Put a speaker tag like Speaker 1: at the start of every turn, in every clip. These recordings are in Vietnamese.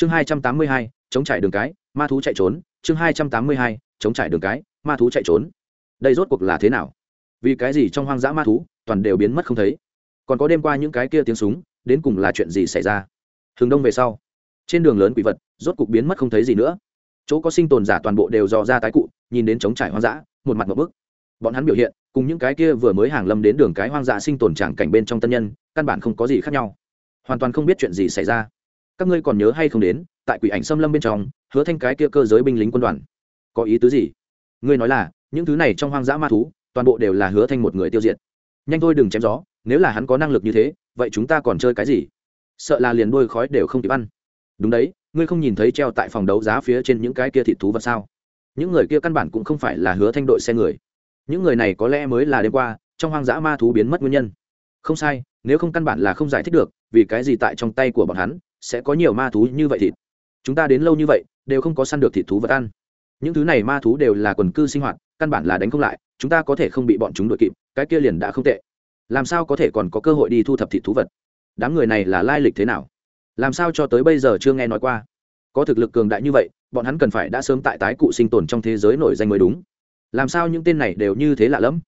Speaker 1: chương hai trăm tám mươi hai, chống trải đường cái, ma thú chạy trốn. Chương hai trăm tám mươi hai, chống trải đường cái, ma thú chạy trốn. Đây rốt cuộc là thế nào? Vì cái gì trong hoang dã ma thú, toàn đều biến mất không thấy? Còn có đêm qua những cái kia tiếng súng, đến cùng là chuyện gì xảy ra? Hướng đông về sau, trên đường lớn quỷ vật, rốt cuộc biến mất không thấy gì nữa. Chỗ có sinh tồn giả toàn bộ đều dò ra tái cụ, nhìn đến chống trải hoang dã, một mặt một bức. Bọn hắn biểu hiện, cùng những cái kia vừa mới hàng lâm đến đường cái hoang dã sinh tồn tràng cảnh bên trong tân nhân, căn bản không có gì khác nhau. Hoàn toàn không biết chuyện gì xảy ra các ngươi còn nhớ hay không đến, tại quỷ ảnh xâm lâm bên trong, hứa thanh cái kia cơ giới binh lính quân đoàn. Có ý tứ gì? Ngươi nói là, những thứ này trong hoang dã ma thú, toàn bộ đều là hứa thanh một người tiêu diệt. Nhanh thôi đừng chém gió, nếu là hắn có năng lực như thế, vậy chúng ta còn chơi cái gì? Sợ là liền đôi khói đều không kịp ăn. Đúng đấy, ngươi không nhìn thấy treo tại phòng đấu giá phía trên những cái kia thịt thú vật sao? Những người kia căn bản cũng không phải là hứa thanh đội xe người. Những người này có lẽ mới là đêm qua, trong hoang dã ma thú biến mất nguyên nhân. Không sai, nếu không căn bản là không giải thích được, vì cái gì tại trong tay của bọn hắn sẽ có nhiều ma thú như vậy thịt. Chúng ta đến lâu như vậy, đều không có săn được thịt thú vật ăn. Những thứ này ma thú đều là quần cư sinh hoạt, căn bản là đánh không lại, chúng ta có thể không bị bọn chúng đuổi kịp, cái kia liền đã không tệ. Làm sao có thể còn có cơ hội đi thu thập thịt thú vật? Đám người này là lai lịch thế nào? Làm sao cho tới bây giờ chưa nghe nói qua? Có thực lực cường đại như vậy, bọn hắn cần phải đã sớm tại tái cụ sinh tồn trong thế giới nổi danh mới đúng. Làm sao những tên này đều như thế lạ lẫm?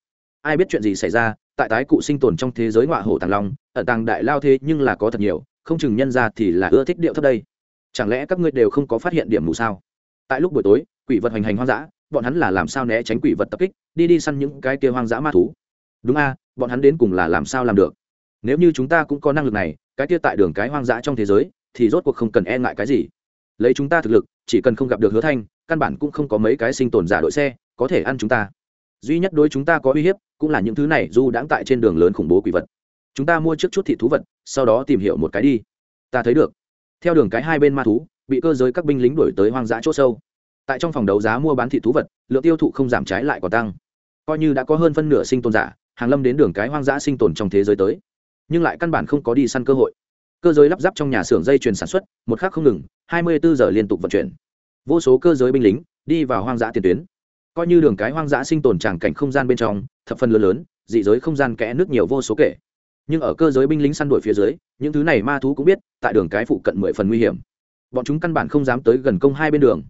Speaker 1: Ai biết chuyện gì xảy ra, tại tái cụ sinh tồn trong thế giới ngọa hổ tàng long, ẩn tàng đại lao thế nhưng là có thật nhiều không chừng nhân ra thì là ưa thích điệu thấp đây. Chẳng lẽ các ngươi đều không có phát hiện điểm mù sao? Tại lúc buổi tối, quỷ vật hoành hành hoang dã, bọn hắn là làm sao né tránh quỷ vật tập kích, đi đi săn những cái kia hoang dã ma thú? Đúng a, bọn hắn đến cùng là làm sao làm được? Nếu như chúng ta cũng có năng lực này, cái kia tại đường cái hoang dã trong thế giới, thì rốt cuộc không cần e ngại cái gì. Lấy chúng ta thực lực, chỉ cần không gặp được hứa thanh, căn bản cũng không có mấy cái sinh tồn giả đội xe, có thể ăn chúng ta. Duy nhất đối chúng ta có uy hiếp, cũng là những thứ này du đãng tại trên đường lớn khủng bố quỷ vật chúng ta mua trước chút thị thú vật, sau đó tìm hiểu một cái đi. Ta thấy được. Theo đường cái hai bên ma thú, bị cơ giới các binh lính đuổi tới hoang dã c h ỗ sâu. Tại trong phòng đấu giá mua bán thị thú vật, lượng tiêu thụ không giảm trái lại còn tăng. Coi như đã có hơn phân nửa sinh tồn giả, hàng lâm đến đường cái hoang dã sinh tồn trong thế giới tới. Nhưng lại căn bản không có đi săn cơ hội. Cơ giới lắp ráp trong nhà xưởng dây chuyền sản xuất, một khắc không ngừng, hai mươi bốn giờ liên tục vận chuyển. Vô số cơ giới binh lính đi vào hoang dã tiền tuyến. Coi như đường cái hoang dã sinh tồn tràng cảnh không gian bên trong, thập phần lớn lớn, dị giới không gian kẽ nước nhiều vô số kể nhưng ở cơ giới binh lính săn đuổi phía dưới, những thứ này ma thú cũng biết, tại đường cái phụ cận mười phần nguy hiểm. Bọn chúng căn bản không dám tới gần công hai bên đường,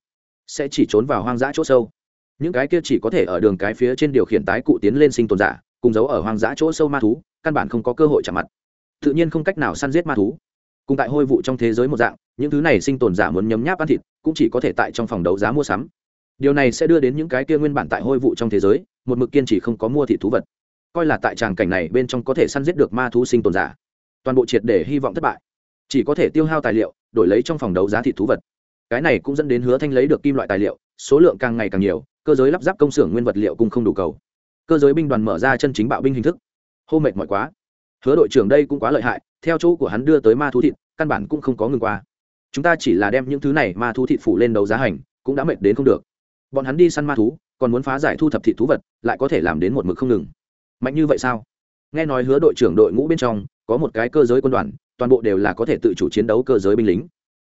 Speaker 1: sẽ chỉ trốn vào hoang dã chỗ sâu. Những cái kia chỉ có thể ở đường cái phía trên điều khiển tái cụ tiến lên sinh tồn giả, cùng giấu ở hoang dã chỗ sâu ma thú, căn bản không có cơ hội chạm mặt. Tự nhiên không cách nào săn giết ma thú. Cùng tại hôi vụ trong thế giới một dạng, những thứ này sinh tồn giả muốn nhấm nháp ăn thịt, cũng chỉ có thể tại trong phòng đấu giá mua sắm. Điều này sẽ đưa đến những cái kia nguyên bản tại hôi vụ trong thế giới, một mực kiên trì không có mua thịt thú vật coi là tại tràng cảnh này bên trong có thể săn giết được ma thú sinh tồn giả. Toàn bộ triệt để hy vọng thất bại. Chỉ có thể tiêu hao tài liệu, đổi lấy trong phòng đấu giá thịt thú vật. Cái này cũng dẫn đến hứa thanh lấy được kim loại tài liệu, số lượng càng ngày càng nhiều, cơ giới lắp ráp công xưởng nguyên vật liệu cũng không đủ cầu. Cơ giới binh đoàn mở ra chân chính bạo binh hình thức. Hô mệt mỏi quá. Hứa đội trưởng đây cũng quá lợi hại, theo chỗ của hắn đưa tới ma thú thịt, căn bản cũng không có ngừng qua. Chúng ta chỉ là đem những thứ này ma thú thịt phủ lên đấu giá hành, cũng đã mệt đến không được. Bọn hắn đi săn ma thú, còn muốn phá giải thu thập thịt thú vật, lại có thể làm đến một mực không ngừng mạnh như vậy sao? Nghe nói hứa đội trưởng đội ngũ bên trong, có một cái cơ giới quân đoàn, toàn bộ đều là có thể tự chủ chiến đấu cơ giới binh lính.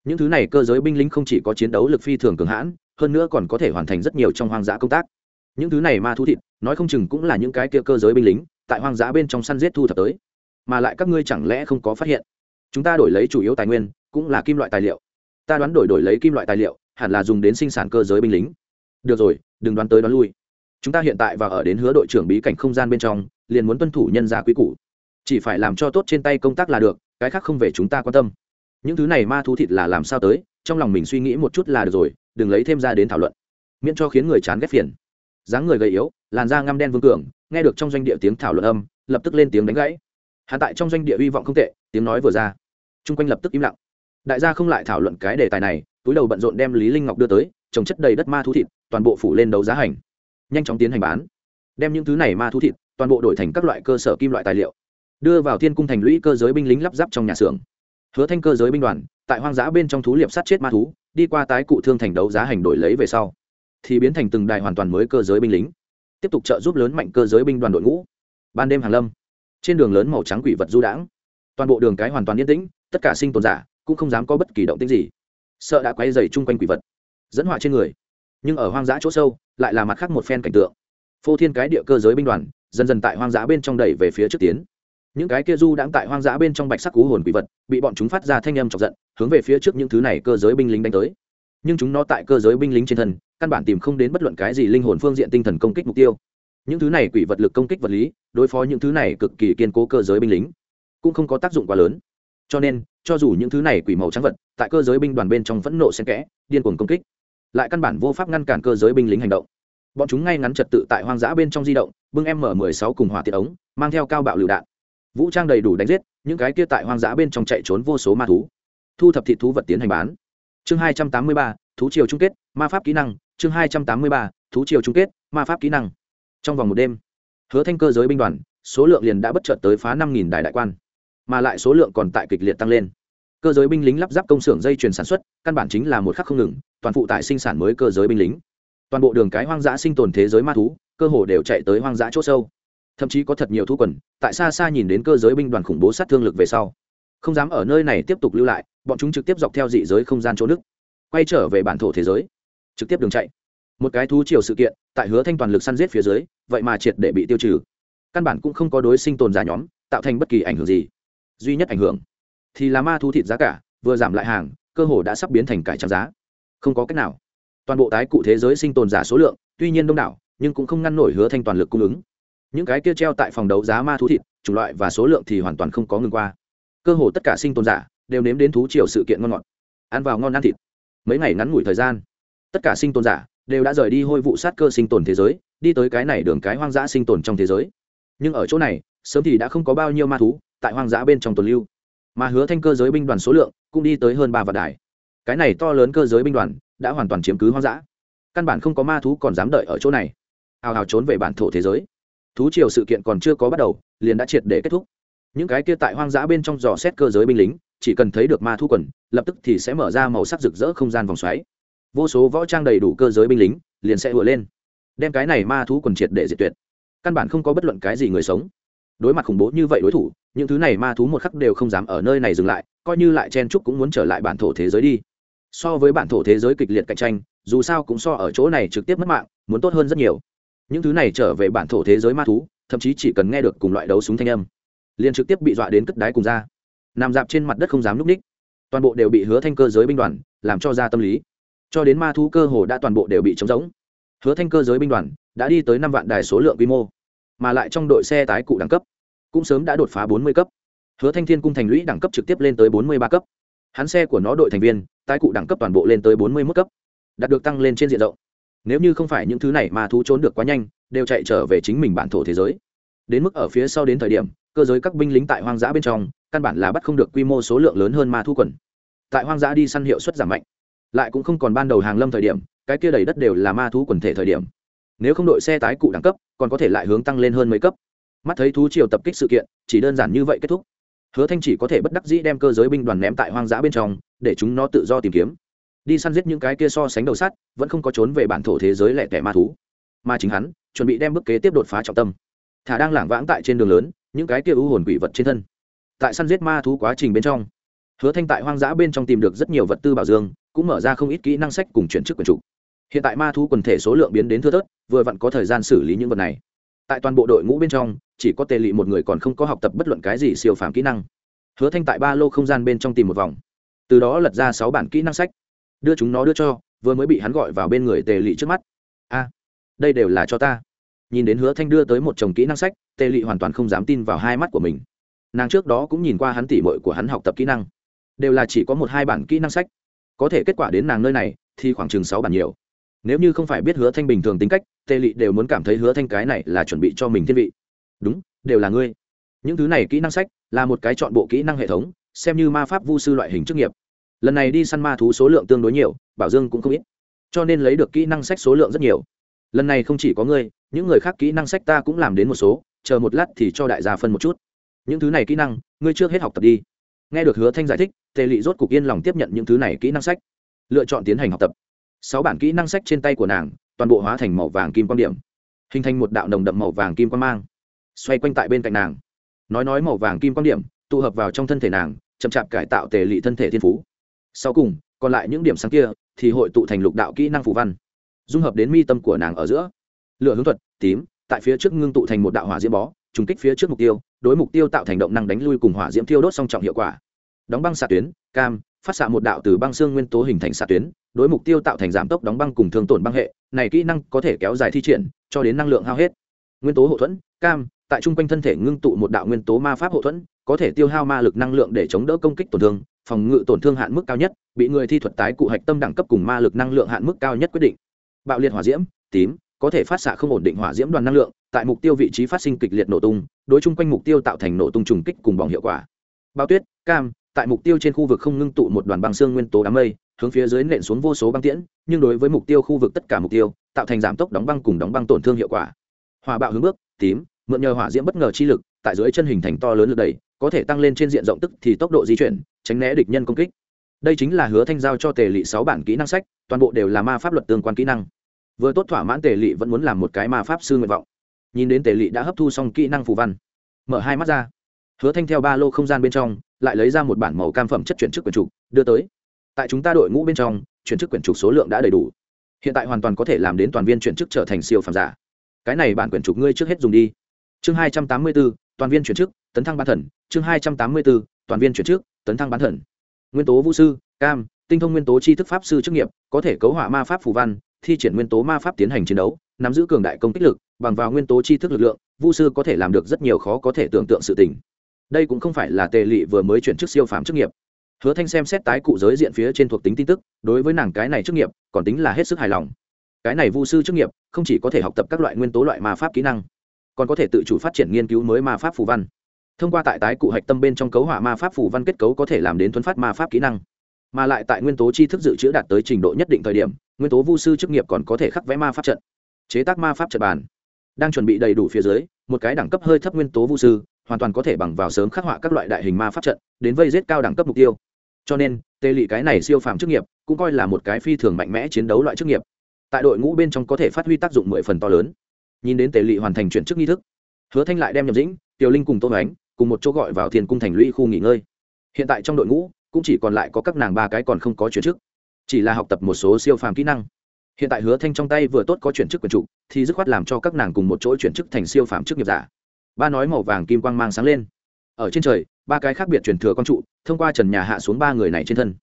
Speaker 1: Những thứ này cơ giới binh lính không chỉ có chiến đấu lực phi thường cường hãn, hơn nữa còn có thể hoàn thành rất nhiều trong hoang dã công tác. Những thứ này ma thú thịt, nói không chừng cũng là những cái kia cơ giới binh lính, tại hoang dã bên trong săn giết thu thập tới. Mà lại các ngươi chẳng lẽ không có phát hiện? Chúng ta đổi lấy chủ yếu tài nguyên, cũng là kim loại tài liệu. Ta đoán đổi đổi lấy kim loại tài liệu, hẳn là dùng đến sinh sản cơ giới binh lính. Được rồi, đừng đoán tới đoán lui chúng ta hiện tại và ở đến hứa đội trưởng bí cảnh không gian bên trong, liền muốn tuân thủ nhân gia quý cũ chỉ phải làm cho tốt trên tay công tác là được, cái khác không về chúng ta quan tâm. Những thứ này ma thú thịt là làm sao tới, trong lòng mình suy nghĩ một chút là được rồi, đừng lấy thêm ra đến thảo luận. Miễn cho khiến người chán ghét phiền. Dáng người gầy yếu, làn da ngăm đen vương cường, nghe được trong doanh địa tiếng thảo luận âm, lập tức lên tiếng đánh gãy. Hạ tại trong doanh địa hy vọng không tệ, tiếng nói vừa ra. Chung quanh lập tức im lặng. Đại gia không lại thảo luận cái đề tài này, túi đầu bận rộn đem lý linh ngọc đưa tới, trồng chất đầy đất ma thú thịt, toàn bộ phủ lên đấu giá hành nhanh chóng tiến hành bán. Đem những thứ này ma thú thịt, toàn bộ đổi thành các loại cơ sở kim loại tài liệu. Đưa vào thiên cung thành lũy cơ giới binh lính lắp ráp trong nhà xưởng. Hứa thanh cơ giới binh đoàn, tại hoang dã bên trong thú liệp sát chết ma thú, đi qua tái cụ thương thành đấu giá hành đổi lấy về sau, thì biến thành từng đài hoàn toàn mới cơ giới binh lính. Tiếp tục trợ giúp lớn mạnh cơ giới binh đoàn đội ngũ. Ban đêm hàng lâm, trên đường lớn màu trắng quỷ vật du đãng. Toàn bộ đường cái hoàn toàn yên tĩnh, tất cả sinh tồn giả cũng không dám có bất kỳ động tĩnh gì. Sợ đã quay dày chung quanh quỷ vật, dẫn họa trên người. Nhưng ở hoang dã chỗ sâu lại là mặt khác một phen cảnh tượng. Phô thiên cái địa cơ giới binh đoàn, dần dần tại hoang dã bên trong đẩy về phía trước tiến. Những cái kia du đãng tại hoang dã bên trong bạch sắc cú hồn quỷ vật, bị bọn chúng phát ra thanh âm chọc giận, hướng về phía trước những thứ này cơ giới binh lính đánh tới. Nhưng chúng nó tại cơ giới binh lính trên thân, căn bản tìm không đến bất luận cái gì linh hồn phương diện tinh thần công kích mục tiêu. Những thứ này quỷ vật lực công kích vật lý, đối phó những thứ này cực kỳ kiên cố cơ giới binh lính, cũng không có tác dụng quá lớn. Cho nên, cho dù những thứ này quỷ màu trắng vật, tại cơ giới binh đoàn bên trong phẫn nộ xen kẽ, điên cuồng công kích lại căn bản vô pháp ngăn cản cơ giới binh lính hành động. Bọn chúng ngay ngắn trật tự tại hoang dã bên trong di động, bưng m m sáu cùng hỏa tiệt ống, mang theo cao bạo lựu đạn. Vũ trang đầy đủ đánh giết, những cái kia tại hoang dã bên trong chạy trốn vô số ma thú. Thu thập thị thú vật tiến hành bán. Chương hai trăm tám mươi ba, thú triều chung kết, ma pháp kỹ năng. Chương hai trăm tám mươi ba, thú triều chung kết, ma pháp kỹ năng. Trong vòng một đêm, hứa thanh cơ giới binh đoàn, số lượng liền đã bất chợt tới phá năm nghìn đại đại quan. Mà lại số lượng còn tại kịch liệt tăng lên. Cơ giới binh lính lắp ráp công xưởng dây chuyền sản xuất, căn bản chính là một khắc không ngừng toàn phụ tải sinh sản mới cơ giới binh lính. Toàn bộ đường cái hoang dã sinh tồn thế giới ma thú, cơ hồ đều chạy tới hoang dã c h ỗ sâu. Thậm chí có thật nhiều thú quần, tại xa xa nhìn đến cơ giới binh đoàn khủng bố sát thương lực về sau, không dám ở nơi này tiếp tục lưu lại, bọn chúng trực tiếp dọc theo dị giới không gian chỗ nước, quay trở về bản thổ thế giới, trực tiếp đường chạy. Một cái thú chiều sự kiện, tại hứa thanh toàn lực săn giết phía dưới, vậy mà triệt để bị tiêu trừ. Căn bản cũng không có đối sinh tồn giả nhóm, tạo thành bất kỳ ảnh hưởng gì. Duy nhất ảnh hưởng, thì là ma thú thịt giá cả, vừa giảm lại hàng, cơ hồ đã sắp biến thành cải trang giá không có cách nào. Toàn bộ tái cụ thế giới sinh tồn giả số lượng, tuy nhiên đông đảo, nhưng cũng không ngăn nổi hứa thanh toàn lực cung ứng. Những cái kia treo tại phòng đấu giá ma thú thịt, chủng loại và số lượng thì hoàn toàn không có ngừng qua. Cơ hồ tất cả sinh tồn giả đều nếm đến thú triều sự kiện ngon ngọt, ăn vào ngon ăn thịt. Mấy ngày ngắn ngủi thời gian, tất cả sinh tồn giả đều đã rời đi hôi vụ sát cơ sinh tồn thế giới, đi tới cái này đường cái hoang dã sinh tồn trong thế giới. Nhưng ở chỗ này, sớm thì đã không có bao nhiêu ma thú tại hoang dã bên trong tuần lưu. Mà hứa thanh cơ giới binh đoàn số lượng cũng đi tới hơn ba vạn đài cái này to lớn cơ giới binh đoàn đã hoàn toàn chiếm cứ hoang dã. Căn bản không có ma thú còn dám đợi ở chỗ này. Hào hào trốn về bản thổ thế giới. Thú triều sự kiện còn chưa có bắt đầu, liền đã triệt để kết thúc. Những cái kia tại hoang dã bên trong dò xét cơ giới binh lính, chỉ cần thấy được ma thú quần, lập tức thì sẽ mở ra màu sắc rực rỡ không gian vòng xoáy. Vô số võ trang đầy đủ cơ giới binh lính liền sẽ ùa lên, đem cái này ma thú quần triệt để diệt tuyệt. Căn bản không có bất luận cái gì người sống. Đối mặt khủng bố như vậy đối thủ, những thứ này ma thú một khắc đều không dám ở nơi này dừng lại, coi như lại chen trúc cũng muốn trở lại bản thổ thế giới đi so với bản thổ thế giới kịch liệt cạnh tranh, dù sao cũng so ở chỗ này trực tiếp mất mạng, muốn tốt hơn rất nhiều. Những thứ này trở về bản thổ thế giới ma thú, thậm chí chỉ cần nghe được cùng loại đấu súng thanh âm, liền trực tiếp bị dọa đến cất đáy cùng ra. Nằm dạp trên mặt đất không dám núp ních. Toàn bộ đều bị hứa thanh cơ giới binh đoàn làm cho ra tâm lý. Cho đến ma thú cơ hồ đã toàn bộ đều bị trống rỗng. Hứa thanh cơ giới binh đoàn đã đi tới năm vạn đài số lượng quy mô, mà lại trong đội xe tái cụ đẳng cấp, cũng sớm đã đột phá bốn mươi cấp. Hứa thanh thiên cung thành lũy đẳng cấp trực tiếp lên tới bốn mươi ba cấp. Hắn xe của nó đội thành viên tái cụ đẳng cấp toàn bộ lên tới bốn mươi mức cấp, đạt được tăng lên trên diện rộng. Nếu như không phải những thứ này mà thú trốn được quá nhanh, đều chạy trở về chính mình bản thổ thế giới. Đến mức ở phía sau đến thời điểm, cơ giới các binh lính tại hoang dã bên trong, căn bản là bắt không được quy mô số lượng lớn hơn ma thu quần. Tại hoang dã đi săn hiệu suất giảm mạnh. Lại cũng không còn ban đầu hàng lâm thời điểm, cái kia đầy đất đều là ma thú quần thể thời điểm. Nếu không đội xe tái cụ đẳng cấp, còn có thể lại hướng tăng lên hơn mấy cấp. Mắt thấy thú triều tập kích sự kiện, chỉ đơn giản như vậy kết thúc hứa thanh chỉ có thể bất đắc dĩ đem cơ giới binh đoàn ném tại hoang dã bên trong, để chúng nó tự do tìm kiếm. Đi săn giết những cái kia so sánh đầu sắt, vẫn không có trốn về bản thổ thế giới lẻ tẻ ma thú. Mà chính hắn, chuẩn bị đem bước kế tiếp đột phá trọng tâm. Thả đang lảng vãng tại trên đường lớn, những cái kia ưu hồn quỷ vật trên thân. Tại săn giết ma thú quá trình bên trong, hứa thanh tại hoang dã bên trong tìm được rất nhiều vật tư bảo dương, cũng mở ra không ít kỹ năng sách cùng chuyển chức quyền chủ. Hiện tại ma thú quần thể số lượng biến đến thưa thớt, vừa vặn có thời gian xử lý những vật này. Tại toàn bộ đội ngũ bên trong chỉ có tề lị một người còn không có học tập bất luận cái gì siêu phàm kỹ năng. Hứa thanh tại ba lô không gian bên trong tìm một vòng. Từ đó lật ra sáu bản kỹ năng sách. Đưa chúng nó đưa cho, vừa mới bị hắn gọi vào bên người tề lị trước mắt. A, đây đều là cho ta. Nhìn đến hứa thanh đưa tới một chồng kỹ năng sách, tề lị hoàn toàn không dám tin vào hai mắt của mình. Nàng trước đó cũng nhìn qua hắn tỉ mội của hắn học tập kỹ năng. Đều là chỉ có một hai bản kỹ năng sách. Có thể kết quả đến nàng nơi này, thì khoảng chừng sáu bản nhiều. Nếu như không phải biết hứa thanh bình thường tính cách, tề lị đều muốn cảm thấy hứa thanh cái này là chuẩn bị cho mình thiên vị đúng, đều là ngươi. Những thứ này kỹ năng sách là một cái chọn bộ kỹ năng hệ thống, xem như ma pháp vu sư loại hình chức nghiệp. Lần này đi săn ma thú số lượng tương đối nhiều, bảo dương cũng không ít. Cho nên lấy được kỹ năng sách số lượng rất nhiều. Lần này không chỉ có ngươi, những người khác kỹ năng sách ta cũng làm đến một số, chờ một lát thì cho đại gia phân một chút. Những thứ này kỹ năng, ngươi chưa hết học tập đi. Nghe được hứa thanh giải thích, tề lị rốt cục yên lòng tiếp nhận những thứ này kỹ năng sách. Lựa chọn tiến hành học tập. Sáu bản kỹ năng sách trên tay của nàng, toàn bộ hóa thành màu vàng kim quan điểm, hình thành một đạo nồng đậm màu vàng kim quan mang xoay quanh tại bên cạnh nàng. Nói nói màu vàng kim quan điểm, tụ hợp vào trong thân thể nàng, chậm chạp cải tạo tề lị thân thể thiên phú. Sau cùng, còn lại những điểm sáng kia, thì hội tụ thành lục đạo kỹ năng phù văn, dung hợp đến mi tâm của nàng ở giữa. Lửa hướng thuật, tím, tại phía trước ngưng tụ thành một đạo hỏa diễm bó, trùng kích phía trước mục tiêu, đối mục tiêu tạo thành động năng đánh lui cùng hỏa diễm thiêu đốt song trọng hiệu quả. Đóng băng xạ tuyến, cam, phát xạ một đạo từ băng xương nguyên tố hình thành xạ tuyến, đối mục tiêu tạo thành giảm tốc đóng băng cùng thương tổn băng hệ, này kỹ năng có thể kéo dài thi triển, cho đến năng lượng hao hết. Nguyên tố hậu thuẫn, cam tại trung quanh thân thể ngưng tụ một đạo nguyên tố ma pháp hậu thuẫn, có thể tiêu hao ma lực năng lượng để chống đỡ công kích tổn thương, phòng ngự tổn thương hạn mức cao nhất, bị người thi thuật tái cụ hạch tâm đẳng cấp cùng ma lực năng lượng hạn mức cao nhất quyết định. Bạo liệt hỏa diễm, tím, có thể phát xạ không ổn định hỏa diễm đoàn năng lượng, tại mục tiêu vị trí phát sinh kịch liệt nổ tung, đối chung quanh mục tiêu tạo thành nổ tung trùng kích cùng bỏng hiệu quả. Bao tuyết, cam, tại mục tiêu trên khu vực không ngưng tụ một đoàn băng xương nguyên tố đám mây, hướng phía dưới nện xuống vô số băng tiễn, nhưng đối với mục tiêu khu vực tất cả mục tiêu, tạo thành giảm tốc đóng băng cùng đóng băng tổn thương hiệu quả. Hòa bạo hướng bước, tím mượn nhờ hỏa diễm bất ngờ chi lực, tại dưới chân hình thành to lớn lực đẩy, có thể tăng lên trên diện rộng tức thì tốc độ di chuyển, tránh né địch nhân công kích. Đây chính là hứa thanh giao cho tề lị sáu bản kỹ năng sách, toàn bộ đều là ma pháp luật tương quan kỹ năng. Vừa tốt thỏa mãn tề lị vẫn muốn làm một cái ma pháp sư nguyện vọng. Nhìn đến tề lị đã hấp thu xong kỹ năng phù văn, mở hai mắt ra. Hứa thanh theo ba lô không gian bên trong, lại lấy ra một bản màu cam phẩm chất chuyển chức quyển trục, đưa tới. Tại chúng ta đội ngũ bên trong, chuyển chức quyển trục số lượng đã đầy đủ. Hiện tại hoàn toàn có thể làm đến toàn viên chuyển chức trở thành siêu phẩm giả. Cái này bản quyển trục ngươi trước hết dùng đi chương hai trăm tám mươi bốn toàn viên chuyển chức, tấn thăng bán thần. Chương hai trăm tám mươi bốn toàn viên chuyển chức, tấn thăng bán thần. Nguyên tố vũ sư, cam, tinh thông nguyên tố tri thức pháp sư chức nghiệp, có thể cấu hỏa ma pháp phù văn, thi triển nguyên tố ma pháp tiến hành chiến đấu, nắm giữ cường đại công kích lực, bằng vào nguyên tố tri thức lực lượng, vũ sư có thể làm được rất nhiều khó có thể tưởng tượng sự tình. Đây cũng không phải là tề lị vừa mới chuyển chức siêu phàm chức nghiệp. Hứa thanh xem xét tái cụ giới diện phía trên thuộc tính tin tức, đối với nàng cái này chức nghiệp, còn tính là hết sức hài lòng. Cái này vũ sư chức nghiệp, không chỉ có thể học tập các loại nguyên tố loại ma pháp kỹ năng còn có thể tự chủ phát triển nghiên cứu mới ma pháp phù văn. Thông qua tại tái cụ hạch tâm bên trong cấu hỏa ma pháp phù văn kết cấu có thể làm đến thuấn phát ma pháp kỹ năng. Mà lại tại nguyên tố tri thức dự trữ đạt tới trình độ nhất định thời điểm, nguyên tố vu sư chức nghiệp còn có thể khắc vẽ ma pháp trận, chế tác ma pháp trận bàn. Đang chuẩn bị đầy đủ phía dưới, một cái đẳng cấp hơi thấp nguyên tố vu sư hoàn toàn có thể bằng vào sớm khắc họa các loại đại hình ma pháp trận, đến vây giết cao đẳng cấp mục tiêu. Cho nên, tê lị cái này siêu phàm chức nghiệp cũng coi là một cái phi thường mạnh mẽ chiến đấu loại chức nghiệp. Tại đội ngũ bên trong có thể phát huy tác dụng mười phần to lớn nhìn đến tề lị hoàn thành chuyển chức nghi thức. Hứa thanh lại đem Nhậm dĩnh, tiểu linh cùng tô ánh cùng một chỗ gọi vào thiên cung thành lũy khu nghỉ ngơi. Hiện tại trong đội ngũ cũng chỉ còn lại có các nàng ba cái còn không có chuyển chức, chỉ là học tập một số siêu phàm kỹ năng. Hiện tại hứa thanh trong tay vừa tốt có chuyển chức quyền trụ thì dứt khoát làm cho các nàng cùng một chỗ chuyển chức thành siêu phàm chức nghiệp giả. Ba nói màu vàng kim quang mang sáng lên. Ở trên trời, ba cái khác biệt truyền thừa con trụ, thông qua trần nhà hạ xuống ba người này trên thân,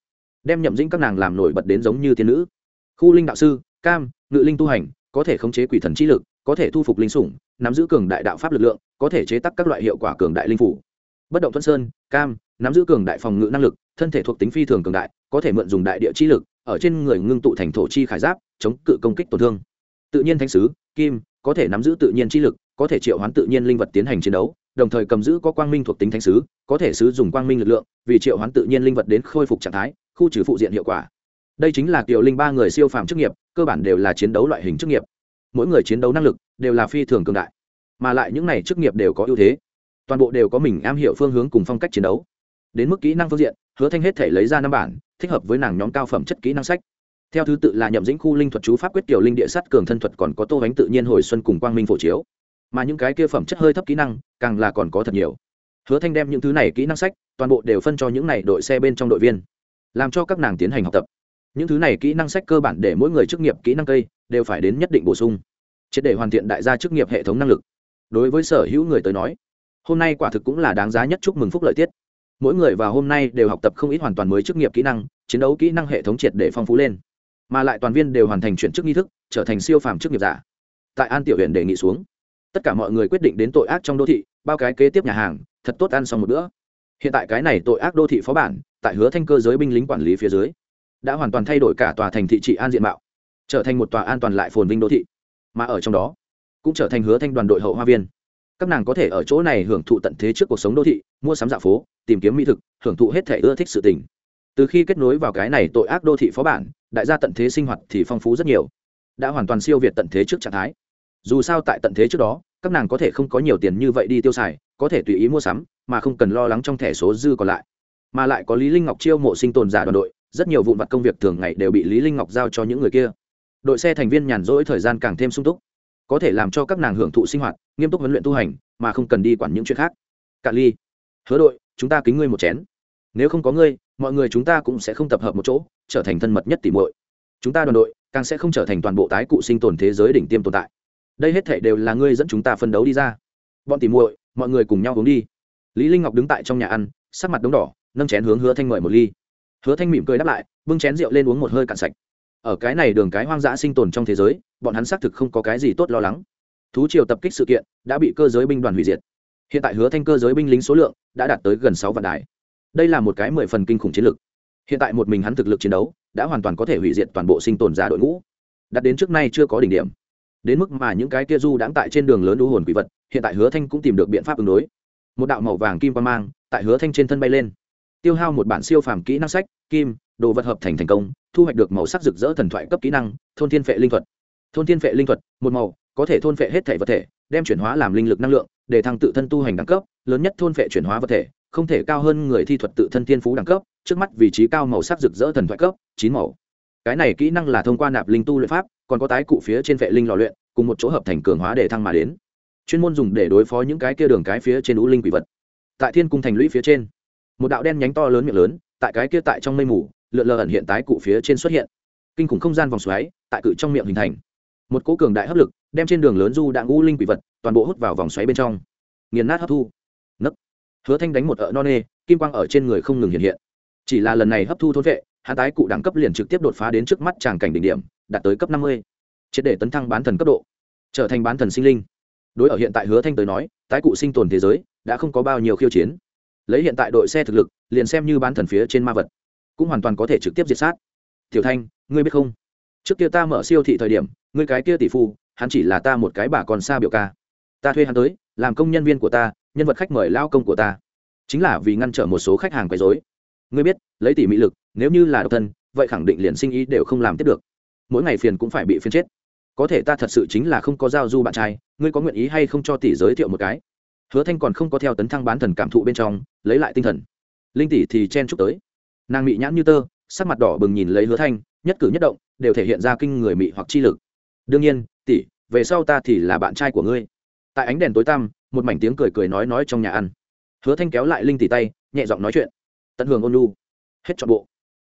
Speaker 1: đem nhậm dĩnh các nàng làm nổi bật đến giống như tiên nữ. Khu linh đạo sư, cam, ngự linh tu hành, có thể khống chế quỷ thần trí lực có thể thu phục linh sủng, nắm giữ cường đại đạo pháp lực lượng, có thể chế tác các loại hiệu quả cường đại linh phủ. Bất động thuận sơn, cam, nắm giữ cường đại phòng ngự năng lực, thân thể thuộc tính phi thường cường đại, có thể mượn dùng đại địa chi lực, ở trên người ngưng tụ thành thổ chi khải giáp, chống cự công kích tổn thương. Tự nhiên thánh sứ, kim, có thể nắm giữ tự nhiên chi lực, có thể triệu hoán tự nhiên linh vật tiến hành chiến đấu, đồng thời cầm giữ có quang minh thuộc tính thánh sứ, có thể sử dụng quang minh lực lượng, vì triệu hoán tự nhiên linh vật đến khôi phục trạng thái, khu trừ phụ diện hiệu quả. Đây chính là kiểu linh ba người siêu phàm chức nghiệp, cơ bản đều là chiến đấu loại hình chức nghiệp mỗi người chiến đấu năng lực đều là phi thường cường đại, mà lại những này chức nghiệp đều có ưu thế. Toàn bộ đều có mình am hiểu phương hướng cùng phong cách chiến đấu. Đến mức kỹ năng phương diện, hứa thanh hết thể lấy ra năm bản, thích hợp với nàng nhóm cao phẩm chất kỹ năng sách. Theo thứ tự là nhậm dĩnh khu linh thuật chú pháp quyết tiểu linh địa sắt cường thân thuật còn có tô bánh tự nhiên hồi xuân cùng quang minh phổ chiếu. Mà những cái kia phẩm chất hơi thấp kỹ năng, càng là còn có thật nhiều. Hứa thanh đem những thứ này kỹ năng sách toàn bộ đều phân cho những này đội xe bên trong đội viên, làm cho các nàng tiến hành học tập những thứ này kỹ năng sách cơ bản để mỗi người chức nghiệp kỹ năng cây đều phải đến nhất định bổ sung, triệt để hoàn thiện đại gia chức nghiệp hệ thống năng lực. Đối với sở hữu người tới nói, hôm nay quả thực cũng là đáng giá nhất chúc mừng phúc lợi tiết. Mỗi người vào hôm nay đều học tập không ít hoàn toàn mới chức nghiệp kỹ năng, chiến đấu kỹ năng hệ thống triệt để phong phú lên, mà lại toàn viên đều hoàn thành chuyển chức nghi thức, trở thành siêu phàm chức nghiệp giả. Tại an tiểu huyện đề nghị xuống, tất cả mọi người quyết định đến tội ác trong đô thị, bao cái kế tiếp nhà hàng, thật tốt ăn xong một bữa. Hiện tại cái này tội ác đô thị phó bản, tại hứa thanh cơ giới binh lính quản lý phía dưới đã hoàn toàn thay đổi cả tòa thành thị trị an diện mạo, trở thành một tòa an toàn lại phồn vinh đô thị, mà ở trong đó, cũng trở thành hứa thanh đoàn đội hậu hoa viên. Các nàng có thể ở chỗ này hưởng thụ tận thế trước cuộc sống đô thị, mua sắm dạ phố, tìm kiếm mỹ thực, hưởng thụ hết thể ưa thích sự tình. Từ khi kết nối vào cái này tội ác đô thị phó bản, đại gia tận thế sinh hoạt thì phong phú rất nhiều, đã hoàn toàn siêu việt tận thế trước trạng thái. Dù sao tại tận thế trước đó, các nàng có thể không có nhiều tiền như vậy đi tiêu xài, có thể tùy ý mua sắm, mà không cần lo lắng trong thẻ số dư còn lại. Mà lại có lý linh ngọc chiêu mộ sinh tồn giả đoàn đội rất nhiều vụn vặt công việc thường ngày đều bị lý linh ngọc giao cho những người kia. Đội xe thành viên nhàn rỗi thời gian càng thêm sung túc. Có thể làm cho các nàng hưởng thụ sinh hoạt, nghiêm túc huấn luyện tu hành, mà không cần đi quản những chuyện khác. Cạn ly, hứa đội, chúng ta kính ngươi một chén. Nếu không có ngươi, mọi người chúng ta cũng sẽ không tập hợp một chỗ, trở thành thân mật nhất tỉ muội. Chúng ta đoàn đội càng sẽ không trở thành toàn bộ tái cụ sinh tồn thế giới đỉnh tiêm tồn tại. Đây hết thể đều là ngươi dẫn chúng ta phân đấu đi ra. Bọn tỉ muội, mọi người cùng nhau uống đi. Lý linh ngọc đứng tại trong nhà ăn, sắc mặt đống đỏ, nâng chén hướng hứa thanh mời một ly hứa thanh mỉm cười đáp lại, bưng chén rượu lên uống một hơi cạn sạch. Ở cái này đường cái hoang dã sinh tồn trong thế giới, bọn hắn xác thực không có cái gì tốt lo lắng. Thú triều tập kích sự kiện đã bị cơ giới binh đoàn hủy diệt. Hiện tại hứa thanh cơ giới binh lính số lượng đã đạt tới gần sáu vạn đài. Đây là một cái mười phần kinh khủng chiến lược. Hiện tại một mình hắn thực lực chiến đấu đã hoàn toàn có thể hủy diệt toàn bộ sinh tồn giả đội ngũ. Đặt đến trước nay chưa có đỉnh điểm. Đến mức mà những cái kia du đãng tại trên đường lớn đu hồn quỷ vật, hiện tại hứa thanh cũng tìm được biện pháp ứng đối. Một đạo màu vàng kim quang mang tại hứa thanh trên thân bay lên tiêu hao một bản siêu phàm kỹ năng sách, kim, đồ vật hợp thành thành công, thu hoạch được màu sắc rực rỡ thần thoại cấp kỹ năng, thôn thiên phệ linh thuật. Thôn thiên phệ linh thuật, một màu, có thể thôn phệ hết thể vật thể, đem chuyển hóa làm linh lực năng lượng, để thăng tự thân tu hành đẳng cấp, lớn nhất thôn phệ chuyển hóa vật thể, không thể cao hơn người thi thuật tự thân thiên phú đẳng cấp, trước mắt vị trí cao màu sắc rực rỡ thần thoại cấp, chín màu. Cái này kỹ năng là thông qua nạp linh tu luyện pháp, còn có tái cụ phía trên phệ linh lò luyện, cùng một chỗ hợp thành cường hóa để thăng mà đến. Chuyên môn dùng để đối phó những cái kia đường cái phía trên ú linh quỷ vật. Tại thiên cung thành lũy phía trên một đạo đen nhánh to lớn miệng lớn, tại cái kia tại trong mây mù, lượn lờ ẩn hiện tái cụ phía trên xuất hiện. Kinh khủng không gian vòng xoáy, tại cự trong miệng hình thành. Một cỗ cường đại hấp lực, đem trên đường lớn du đạn ngũ linh quỷ vật, toàn bộ hút vào vòng xoáy bên trong. Nghiền nát hấp thu. Nấc. Hứa thanh đánh một ợ non nê, kim quang ở trên người không ngừng hiện hiện. Chỉ là lần này hấp thu thôn vệ hạ tái cụ đẳng cấp liền trực tiếp đột phá đến trước mắt tràng cảnh đỉnh điểm, đạt tới cấp năm mươi. Triệt để tấn thăng bán thần cấp độ. Trở thành bán thần sinh linh. Đối ở hiện tại hứa thanh tới nói, tái cụ sinh tồn thế giới, đã không có bao nhiêu khiêu chiến lấy hiện tại đội xe thực lực, liền xem như bán thần phía trên ma vật, cũng hoàn toàn có thể trực tiếp diệt sát. Tiểu thanh, ngươi biết không? Trước kia ta mở siêu thị thời điểm, ngươi cái kia tỷ phu, hắn chỉ là ta một cái bà còn xa biểu ca. Ta thuê hắn tới, làm công nhân viên của ta, nhân vật khách mời lao công của ta. Chính là vì ngăn trở một số khách hàng quấy dối ngươi biết, lấy tỷ mỹ lực, nếu như là độc thân, vậy khẳng định liền sinh ý đều không làm tiếp được. Mỗi ngày phiền cũng phải bị phiền chết. Có thể ta thật sự chính là không có giao du bạn trai, ngươi có nguyện ý hay không cho tỷ giới thiệu một cái? Hứa thanh còn không có theo tấn thăng bán thần cảm thụ bên trong, lấy lại tinh thần. Linh tỷ thì chen chúc tới. Nàng mị nhãn như tơ, sắc mặt đỏ bừng nhìn lấy hứa thanh, nhất cử nhất động, đều thể hiện ra kinh người mị hoặc chi lực. Đương nhiên, tỷ, về sau ta thì là bạn trai của ngươi. Tại ánh đèn tối tăm, một mảnh tiếng cười cười nói nói trong nhà ăn. Hứa thanh kéo lại linh tỷ tay, nhẹ giọng nói chuyện. Tận hưởng ôn lu hết trọn bộ.